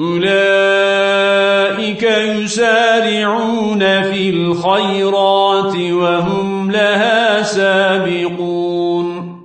أولئك يسارعون في الخيرات وهم لها سابقون